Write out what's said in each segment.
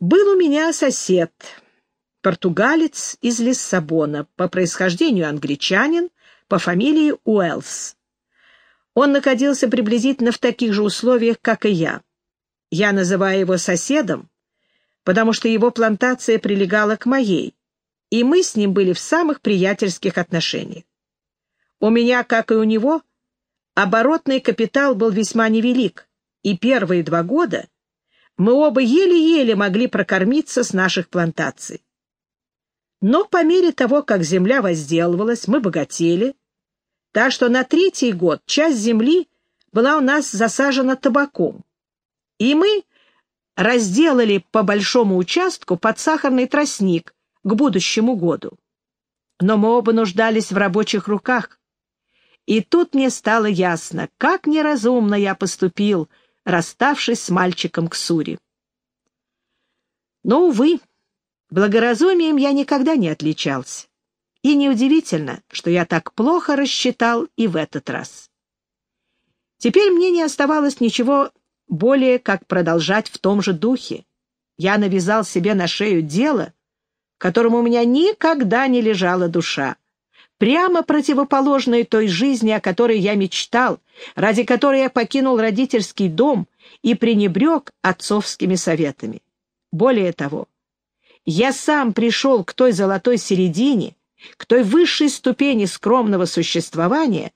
Был у меня сосед, португалец из Лиссабона, по происхождению англичанин, по фамилии Уэллс. Он находился приблизительно в таких же условиях, как и я. Я называю его соседом, потому что его плантация прилегала к моей, и мы с ним были в самых приятельских отношениях. У меня, как и у него, оборотный капитал был весьма невелик, и первые два года мы оба еле-еле могли прокормиться с наших плантаций. Но по мере того, как земля возделывалась, мы богатели, так что на третий год часть земли была у нас засажена табаком, и мы разделали по большому участку под сахарный тростник к будущему году. Но мы оба нуждались в рабочих руках, и тут мне стало ясно, как неразумно я поступил, расставшись с мальчиком Ксури. Но, увы, благоразумием я никогда не отличался. И неудивительно, что я так плохо рассчитал и в этот раз. Теперь мне не оставалось ничего более, как продолжать в том же духе. Я навязал себе на шею дело, которому у меня никогда не лежала душа прямо противоположной той жизни, о которой я мечтал, ради которой я покинул родительский дом и пренебрег отцовскими советами. Более того, я сам пришел к той золотой середине, к той высшей ступени скромного существования,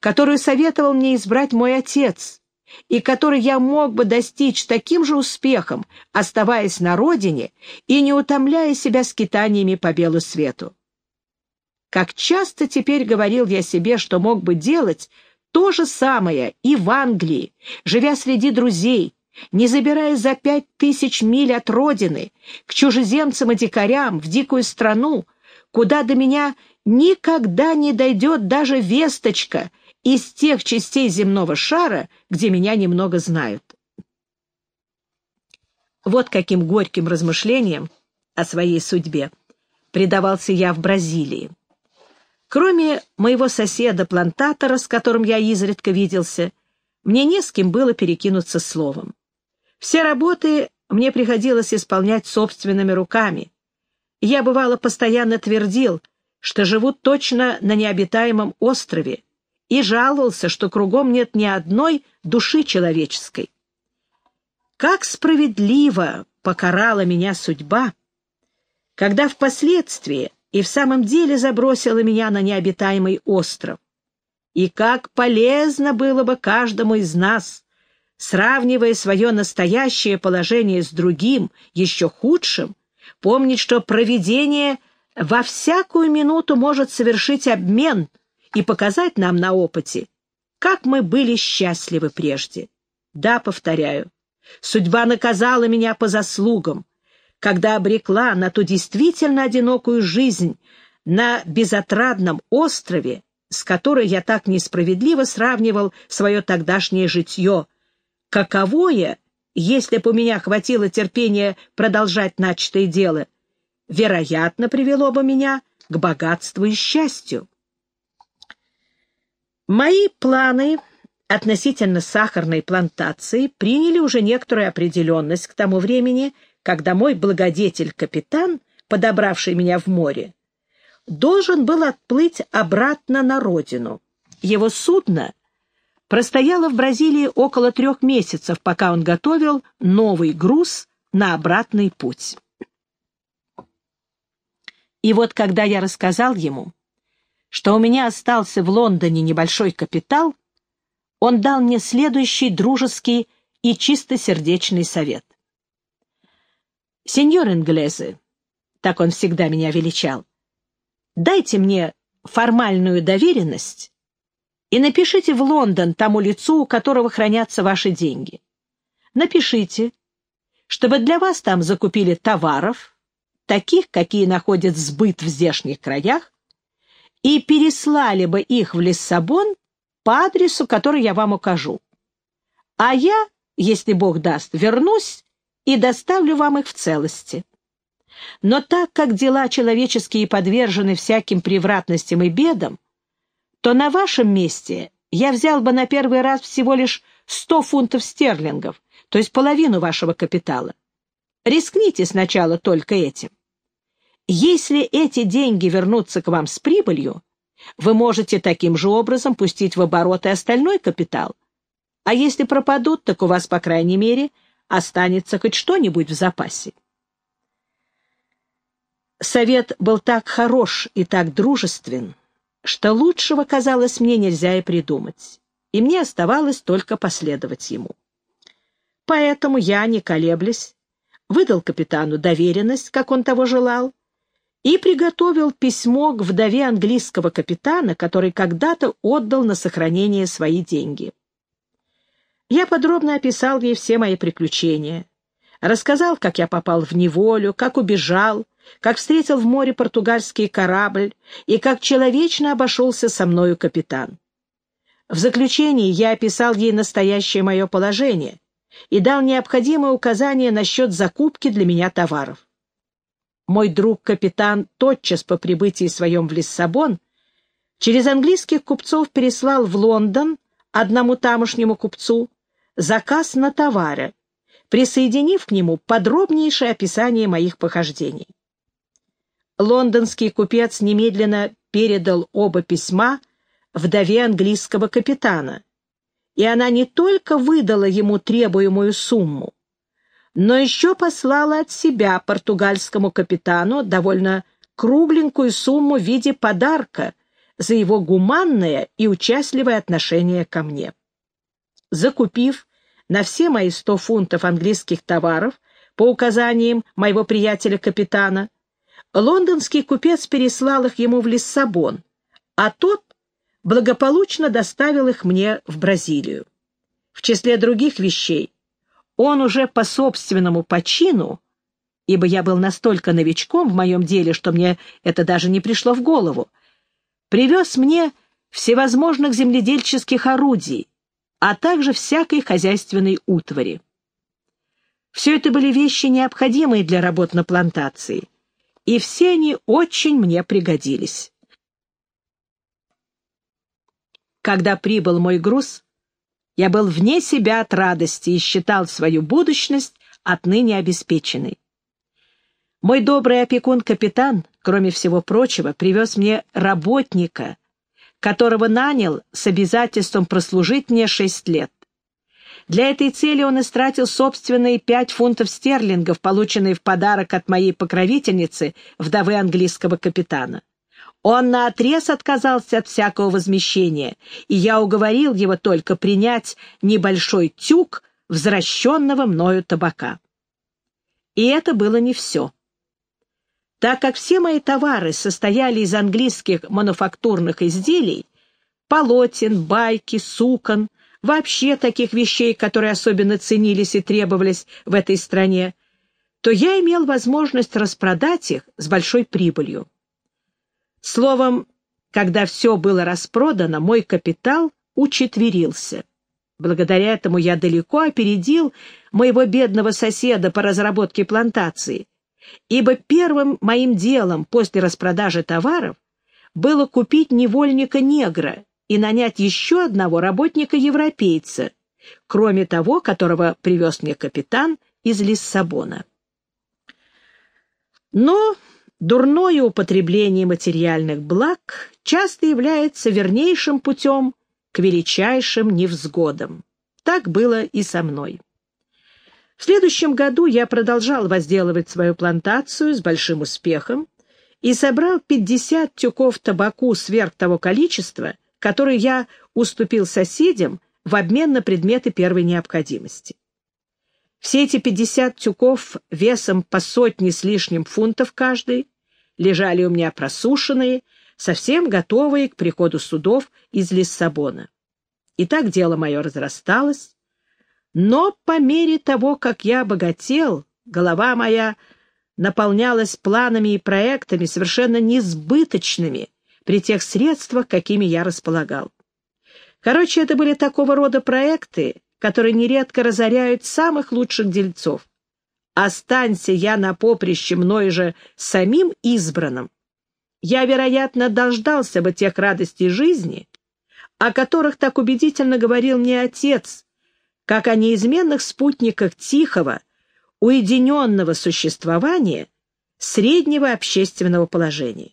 которую советовал мне избрать мой отец, и которой я мог бы достичь таким же успехом, оставаясь на родине и не утомляя себя скитаниями по белу свету. Как часто теперь говорил я себе, что мог бы делать то же самое и в Англии, живя среди друзей, не забирая за пять тысяч миль от родины, к чужеземцам и дикарям, в дикую страну, куда до меня никогда не дойдет даже весточка из тех частей земного шара, где меня немного знают. Вот каким горьким размышлением о своей судьбе предавался я в Бразилии. Кроме моего соседа-плантатора, с которым я изредка виделся, мне не с кем было перекинуться словом. Все работы мне приходилось исполнять собственными руками. Я, бывало, постоянно твердил, что живу точно на необитаемом острове, и жаловался, что кругом нет ни одной души человеческой. Как справедливо покарала меня судьба, когда впоследствии и в самом деле забросила меня на необитаемый остров. И как полезно было бы каждому из нас, сравнивая свое настоящее положение с другим, еще худшим, помнить, что провидение во всякую минуту может совершить обмен и показать нам на опыте, как мы были счастливы прежде. Да, повторяю, судьба наказала меня по заслугам, когда обрекла на ту действительно одинокую жизнь на безотрадном острове, с которой я так несправедливо сравнивал свое тогдашнее житье, каковое, если бы у меня хватило терпения продолжать начатое дело, вероятно, привело бы меня к богатству и счастью. Мои планы относительно сахарной плантации приняли уже некоторую определенность к тому времени, когда мой благодетель-капитан, подобравший меня в море, должен был отплыть обратно на родину. Его судно простояло в Бразилии около трех месяцев, пока он готовил новый груз на обратный путь. И вот когда я рассказал ему, что у меня остался в Лондоне небольшой капитал, он дал мне следующий дружеский и чистосердечный совет. «Сеньор Инглезе», — так он всегда меня величал, — «дайте мне формальную доверенность и напишите в Лондон тому лицу, у которого хранятся ваши деньги. Напишите, чтобы для вас там закупили товаров, таких, какие находят сбыт в здешних краях, и переслали бы их в Лиссабон по адресу, который я вам укажу. А я, если Бог даст, вернусь и доставлю вам их в целости. Но так как дела человеческие подвержены всяким превратностям и бедам, то на вашем месте я взял бы на первый раз всего лишь сто фунтов стерлингов, то есть половину вашего капитала. Рискните сначала только этим. Если эти деньги вернутся к вам с прибылью, вы можете таким же образом пустить в оборот и остальной капитал. А если пропадут, так у вас, по крайней мере, останется хоть что-нибудь в запасе. Совет был так хорош и так дружествен, что лучшего, казалось мне, нельзя и придумать, и мне оставалось только последовать ему. Поэтому я, не колеблясь, выдал капитану доверенность, как он того желал, и приготовил письмо к вдове английского капитана, который когда-то отдал на сохранение свои деньги. Я подробно описал ей все мои приключения, рассказал, как я попал в неволю, как убежал, как встретил в море португальский корабль и как человечно обошелся со мною капитан. В заключении я описал ей настоящее мое положение и дал необходимые указания насчет закупки для меня товаров. Мой друг-капитан тотчас по прибытии своем в Лиссабон через английских купцов переслал в Лондон одному тамошнему купцу заказ на товары, присоединив к нему подробнейшее описание моих похождений. Лондонский купец немедленно передал оба письма вдове английского капитана, и она не только выдала ему требуемую сумму, но еще послала от себя португальскому капитану довольно кругленькую сумму в виде подарка за его гуманное и участливое отношение ко мне. Закупив на все мои сто фунтов английских товаров по указаниям моего приятеля-капитана, лондонский купец переслал их ему в Лиссабон, а тот благополучно доставил их мне в Бразилию. В числе других вещей он уже по собственному почину, ибо я был настолько новичком в моем деле, что мне это даже не пришло в голову, привез мне всевозможных земледельческих орудий, а также всякой хозяйственной утвари. Все это были вещи, необходимые для работ на плантации, и все они очень мне пригодились. Когда прибыл мой груз, я был вне себя от радости и считал свою будущность отныне обеспеченной. Мой добрый опекун-капитан, кроме всего прочего, привез мне работника, которого нанял с обязательством прослужить мне шесть лет. Для этой цели он истратил собственные пять фунтов стерлингов, полученные в подарок от моей покровительницы, вдовы английского капитана. Он наотрез отказался от всякого возмещения, и я уговорил его только принять небольшой тюк возвращенного мною табака. И это было не все. Так как все мои товары состояли из английских мануфактурных изделий, полотен, байки, сукон, вообще таких вещей, которые особенно ценились и требовались в этой стране, то я имел возможность распродать их с большой прибылью. Словом, когда все было распродано, мой капитал учетверился. Благодаря этому я далеко опередил моего бедного соседа по разработке плантации, ибо первым моим делом после распродажи товаров было купить невольника-негра и нанять еще одного работника-европейца, кроме того, которого привез мне капитан из Лиссабона. Но Дурное употребление материальных благ часто является вернейшим путем к величайшим невзгодам. Так было и со мной. В следующем году я продолжал возделывать свою плантацию с большим успехом и собрал 50 тюков табаку сверх того количества, которое я уступил соседям в обмен на предметы первой необходимости. Все эти 50 тюков весом по сотне с лишним фунтов каждый лежали у меня просушенные, совсем готовые к приходу судов из Лиссабона. И так дело мое разрасталось. Но по мере того, как я богател, голова моя наполнялась планами и проектами, совершенно несбыточными при тех средствах, какими я располагал. Короче, это были такого рода проекты, которые нередко разоряют самых лучших дельцов. Останься я на поприще мной же самим избранным, я, вероятно, дождался бы тех радостей жизни, о которых так убедительно говорил мне отец, как о неизменных спутниках тихого, уединенного существования среднего общественного положения.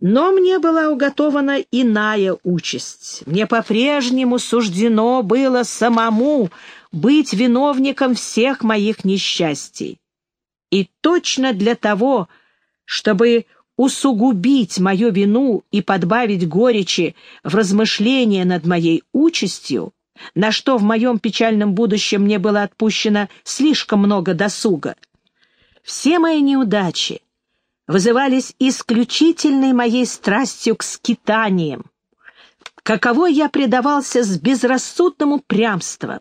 Но мне была уготована иная участь. Мне по-прежнему суждено было самому быть виновником всех моих несчастий. И точно для того, чтобы усугубить мою вину и подбавить горечи в размышления над моей участью, на что в моем печальном будущем мне было отпущено слишком много досуга, все мои неудачи вызывались исключительной моей страстью к скитаниям, каково я предавался с безрассудным упрямством,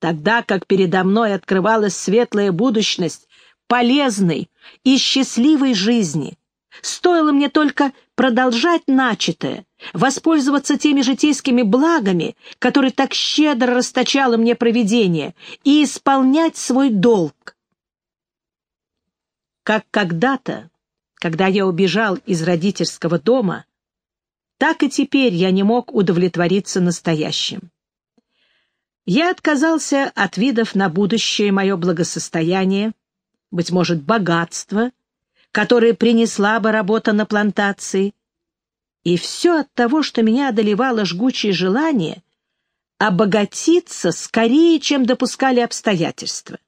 тогда как передо мной открывалась светлая будущность полезной и счастливой жизни — Стоило мне только продолжать начатое, воспользоваться теми житейскими благами, которые так щедро расточало мне провидение, и исполнять свой долг. Как когда-то, когда я убежал из родительского дома, так и теперь я не мог удовлетвориться настоящим. Я отказался от видов на будущее мое благосостояние, быть может, богатство — которые принесла бы работа на плантации. И все от того, что меня одолевало жгучее желание обогатиться скорее, чем допускали обстоятельства.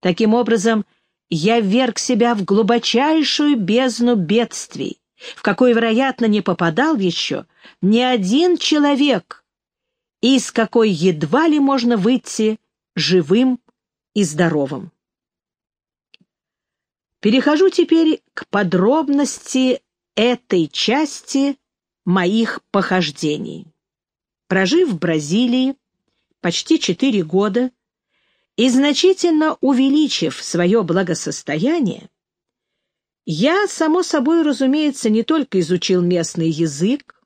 Таким образом, я вверг себя в глубочайшую бездну бедствий, в какой, вероятно, не попадал еще ни один человек, из какой едва ли можно выйти живым и здоровым. Перехожу теперь к подробности этой части моих похождений. Прожив в Бразилии почти четыре года и значительно увеличив свое благосостояние, я, само собой, разумеется, не только изучил местный язык,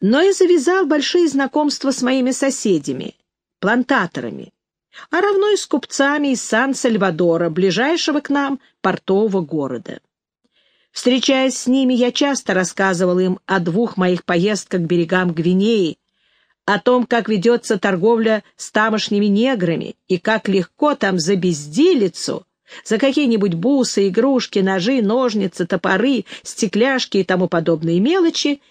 но и завязал большие знакомства с моими соседями, плантаторами, а равно и с купцами из Сан-Сальвадора, ближайшего к нам портового города. Встречаясь с ними, я часто рассказывал им о двух моих поездках к берегам Гвинеи, о том, как ведется торговля с тамошними неграми и как легко там за безделицу, за какие-нибудь бусы, игрушки, ножи, ножницы, топоры, стекляшки и тому подобные мелочи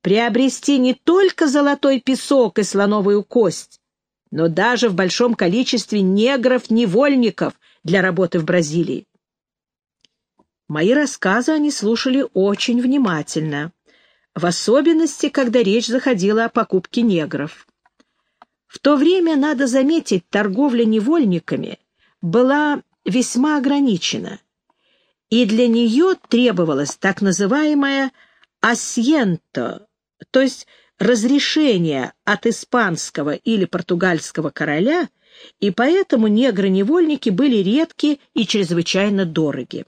приобрести не только золотой песок и слоновую кость, но даже в большом количестве негров-невольников для работы в Бразилии. Мои рассказы они слушали очень внимательно, в особенности, когда речь заходила о покупке негров. В то время, надо заметить, торговля невольниками была весьма ограничена, и для нее требовалось так называемое «асьенто», то есть разрешения от испанского или португальского короля, и поэтому негры-невольники были редки и чрезвычайно дороги.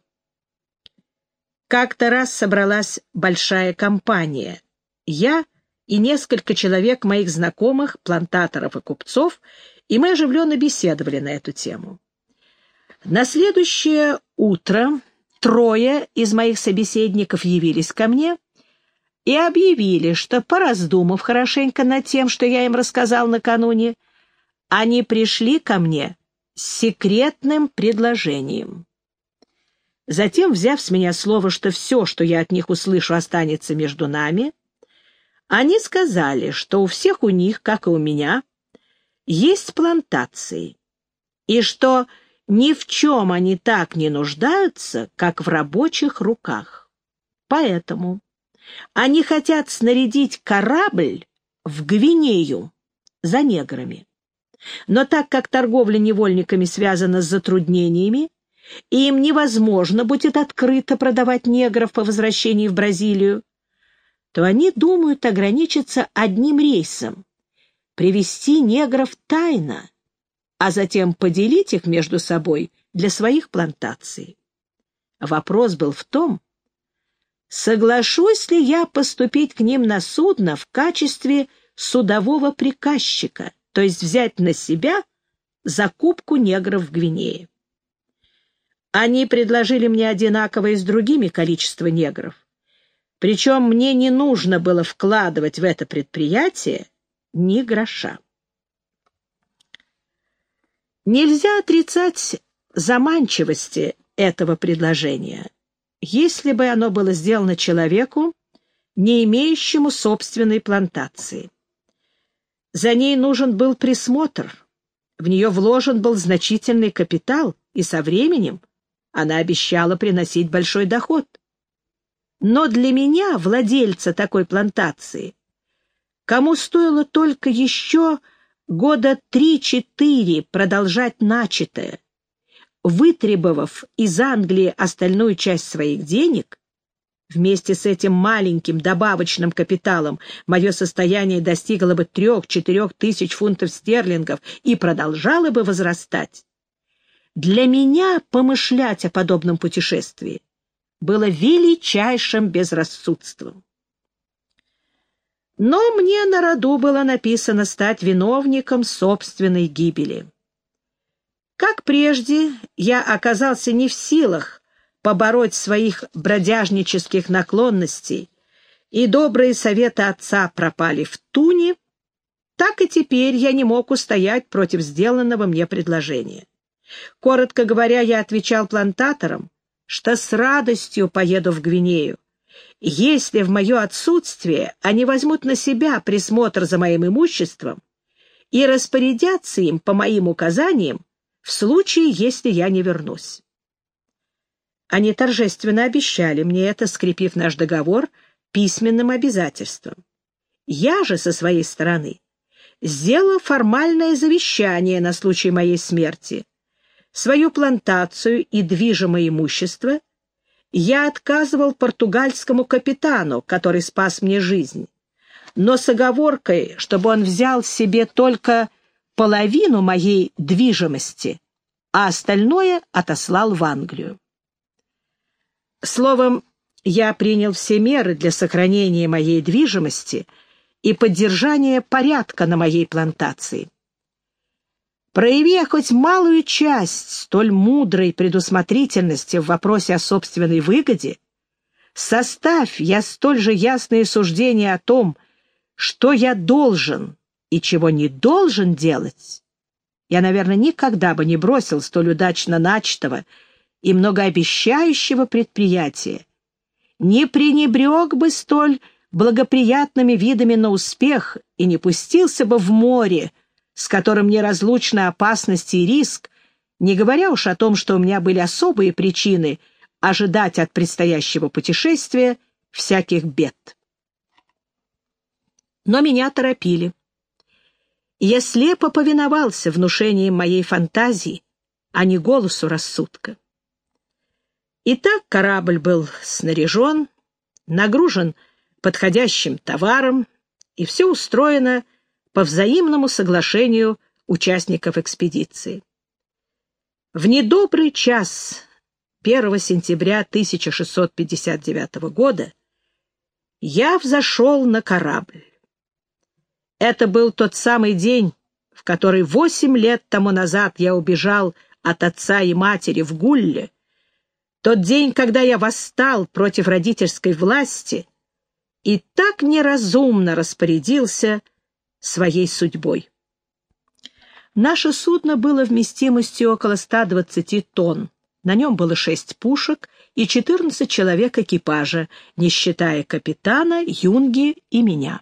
Как-то раз собралась большая компания. Я и несколько человек моих знакомых, плантаторов и купцов, и мы оживленно беседовали на эту тему. На следующее утро трое из моих собеседников явились ко мне и объявили, что, пораздумав хорошенько над тем, что я им рассказал накануне, они пришли ко мне с секретным предложением. Затем, взяв с меня слово, что все, что я от них услышу, останется между нами, они сказали, что у всех у них, как и у меня, есть плантации, и что ни в чем они так не нуждаются, как в рабочих руках. Поэтому они хотят снарядить корабль в Гвинею за неграми. Но так как торговля невольниками связана с затруднениями, и им невозможно будет открыто продавать негров по возвращении в Бразилию, то они думают ограничиться одним рейсом — привести негров тайно, а затем поделить их между собой для своих плантаций. Вопрос был в том, соглашусь ли я поступить к ним на судно в качестве судового приказчика, то есть взять на себя закупку негров в Гвинее. Они предложили мне одинаковое с другими количество негров. Причем мне не нужно было вкладывать в это предприятие ни гроша. Нельзя отрицать заманчивости этого предложения, если бы оно было сделано человеку, не имеющему собственной плантации. За ней нужен был присмотр, в нее вложен был значительный капитал, и со временем она обещала приносить большой доход. Но для меня, владельца такой плантации, кому стоило только еще года три-четыре продолжать начатое, вытребовав из Англии остальную часть своих денег, вместе с этим маленьким добавочным капиталом мое состояние достигло бы трех-четырех тысяч фунтов стерлингов и продолжало бы возрастать. Для меня помышлять о подобном путешествии было величайшим безрассудством. Но мне на роду было написано стать виновником собственной гибели. Как прежде, я оказался не в силах побороть своих бродяжнических наклонностей, и добрые советы отца пропали в туне, так и теперь я не мог устоять против сделанного мне предложения. Коротко говоря, я отвечал плантаторам, что с радостью поеду в Гвинею, если в мое отсутствие они возьмут на себя присмотр за моим имуществом и распорядятся им по моим указаниям в случае, если я не вернусь. Они торжественно обещали мне это, скрепив наш договор письменным обязательством. Я же, со своей стороны, сделал формальное завещание на случай моей смерти. Свою плантацию и движимое имущество я отказывал португальскому капитану, который спас мне жизнь, но с оговоркой, чтобы он взял себе только половину моей движимости, а остальное отослал в Англию. Словом, я принял все меры для сохранения моей движимости и поддержания порядка на моей плантации. Прояви хоть малую часть столь мудрой предусмотрительности в вопросе о собственной выгоде, составь я столь же ясные суждения о том, что я должен и чего не должен делать, я, наверное, никогда бы не бросил столь удачно начатого и многообещающего предприятия, не пренебрег бы столь благоприятными видами на успех и не пустился бы в море, с которым неразлучны опасность и риск, не говоря уж о том, что у меня были особые причины ожидать от предстоящего путешествия всяких бед. Но меня торопили. Я слепо повиновался внушениям моей фантазии, а не голосу рассудка. Итак, корабль был снаряжен, нагружен подходящим товаром, и все устроено по взаимному соглашению участников экспедиции. В недобрый час 1 сентября 1659 года я взошел на корабль. Это был тот самый день, в который восемь лет тому назад я убежал от отца и матери в Гулле, тот день, когда я восстал против родительской власти и так неразумно распорядился своей судьбой. Наше судно было вместимостью около 120 тонн. На нем было шесть пушек и 14 человек экипажа, не считая капитана, юнги и меня.